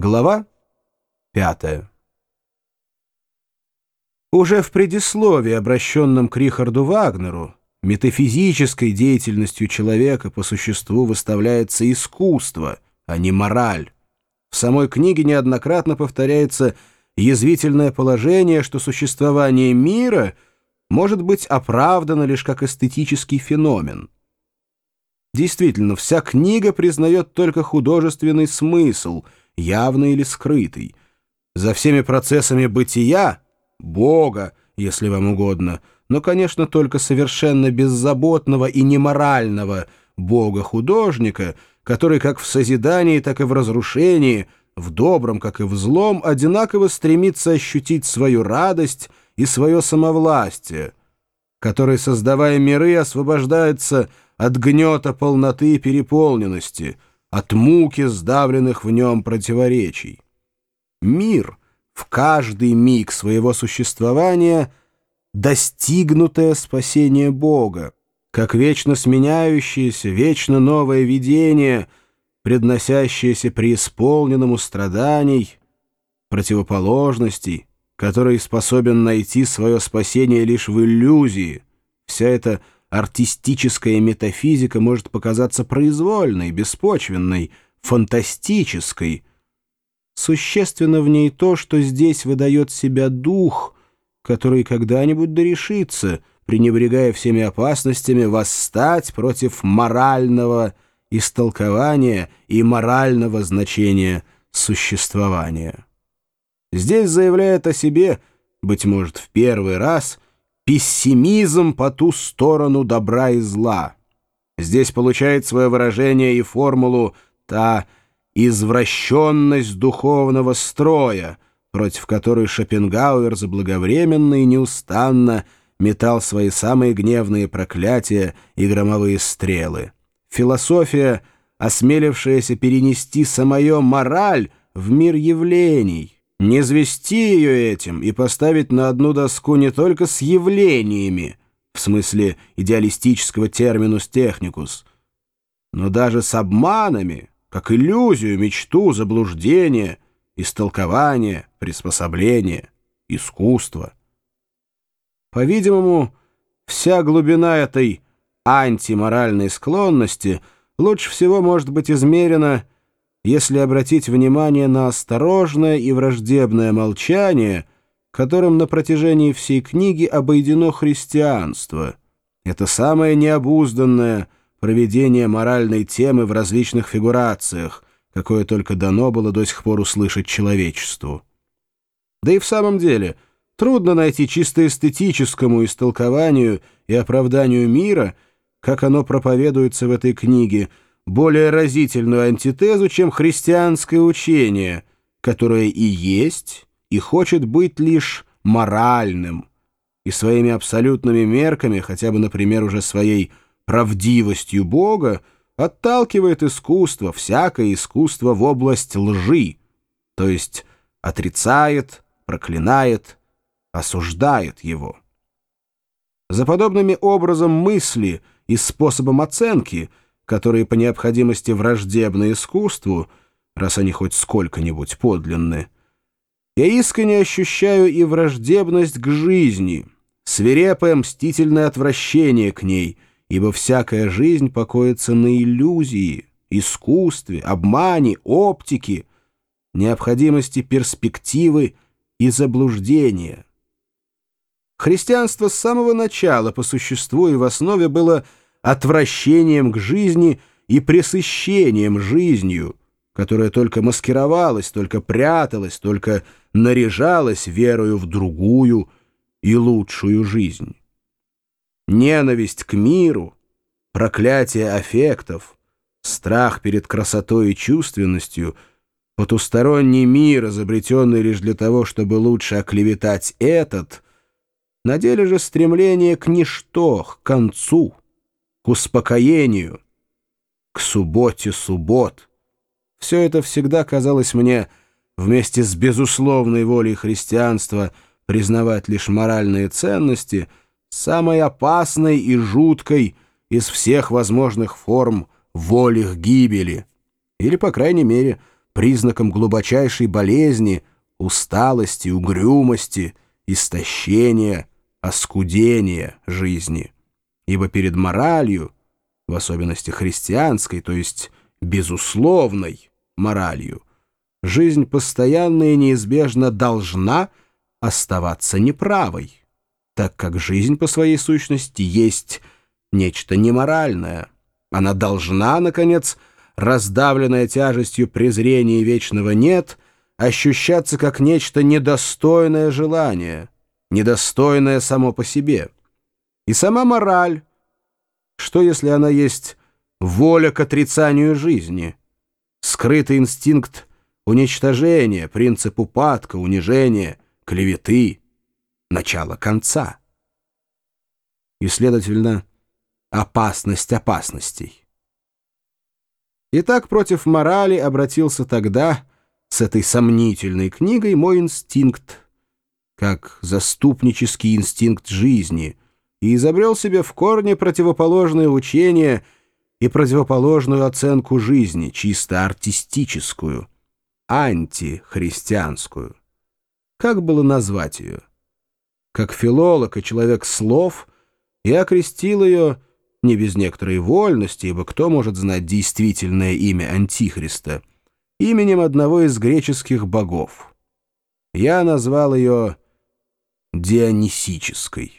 Глава пятая. Уже в предисловии, обращенном к Рихарду Вагнеру, метафизической деятельностью человека по существу выставляется искусство, а не мораль. В самой книге неоднократно повторяется язвительное положение, что существование мира может быть оправдано лишь как эстетический феномен. Действительно, вся книга признает только художественный смысл — явный или скрытый. За всеми процессами бытия — Бога, если вам угодно, но, конечно, только совершенно беззаботного и неморального Бога-художника, который как в созидании, так и в разрушении, в добром, как и в злом, одинаково стремится ощутить свою радость и свое самовластие, который, создавая миры, освобождается от гнета полноты и переполненности — от муки сдавленных в нем противоречий. Мир в каждый миг своего существования — достигнутое спасение Бога, как вечно сменяющееся, вечно новое видение, предносящееся преисполненному страданий, противоположностей, который способен найти свое спасение лишь в иллюзии. Вся эта артистическая метафизика может показаться произвольной, беспочвенной, фантастической. Существенно в ней то, что здесь выдает себя дух, который когда-нибудь дорешится, пренебрегая всеми опасностями, восстать против морального истолкования и морального значения существования. Здесь заявляет о себе, быть может, в первый раз – пессимизм по ту сторону добра и зла. Здесь получает свое выражение и формулу та извращенность духовного строя, против которой Шопенгауэр заблаговременно и неустанно метал свои самые гневные проклятия и громовые стрелы. Философия, осмелившаяся перенести самое мораль в мир явлений — не звести ее этим и поставить на одну доску не только с явлениями, в смысле идеалистического терминус техникус, но даже с обманами, как иллюзию, мечту, заблуждение, истолкование, приспособление, искусство. По-видимому, вся глубина этой антиморальной склонности лучше всего может быть измерена если обратить внимание на осторожное и враждебное молчание, которым на протяжении всей книги обойдено христианство. Это самое необузданное проведение моральной темы в различных фигурациях, какое только дано было до сих пор услышать человечеству. Да и в самом деле трудно найти чисто эстетическому истолкованию и оправданию мира, как оно проповедуется в этой книге – более разительную антитезу, чем христианское учение, которое и есть, и хочет быть лишь моральным, и своими абсолютными мерками, хотя бы, например, уже своей правдивостью Бога, отталкивает искусство, всякое искусство в область лжи, то есть отрицает, проклинает, осуждает его. За подобными образом мысли и способом оценки – которые по необходимости враждебны искусству, раз они хоть сколько-нибудь подлинны, я искренне ощущаю и враждебность к жизни, свирепое мстительное отвращение к ней, ибо всякая жизнь покоится на иллюзии, искусстве, обмане, оптике, необходимости перспективы и заблуждения. Христианство с самого начала по существу и в основе было – отвращением к жизни и пресыщением жизнью, которая только маскировалась, только пряталась, только наряжалась верою в другую и лучшую жизнь. Ненависть к миру, проклятие аффектов, страх перед красотой и чувственностью, потусторонний мир, изобретенный лишь для того, чтобы лучше оклеветать этот, на деле же стремление к ничто, к концу — к успокоению, к субботе суббот. Все это всегда казалось мне, вместе с безусловной волей христианства признавать лишь моральные ценности, самой опасной и жуткой из всех возможных форм воли к гибели, или, по крайней мере, признаком глубочайшей болезни, усталости, угрюмости, истощения, оскудения жизни. Ибо перед моралью, в особенности христианской, то есть безусловной моралью, жизнь постоянно и неизбежно должна оставаться неправой, так как жизнь по своей сущности есть нечто неморальное. Она должна, наконец, раздавленная тяжестью презрения вечного «нет», ощущаться как нечто недостойное желание, недостойное само по себе. И сама мораль, что если она есть воля к отрицанию жизни, скрытый инстинкт уничтожения, принцип упадка, унижения, клеветы, начало конца. И, следовательно, опасность опасностей. Итак, против морали обратился тогда с этой сомнительной книгой мой инстинкт, как заступнический инстинкт жизни, и изобрел себе в корне противоположное учение и противоположную оценку жизни, чисто артистическую, антихристианскую. Как было назвать ее? Как филолог и человек слов, я окрестил ее не без некоторой вольности, ибо кто может знать действительное имя Антихриста, именем одного из греческих богов. Я назвал ее Дионисической.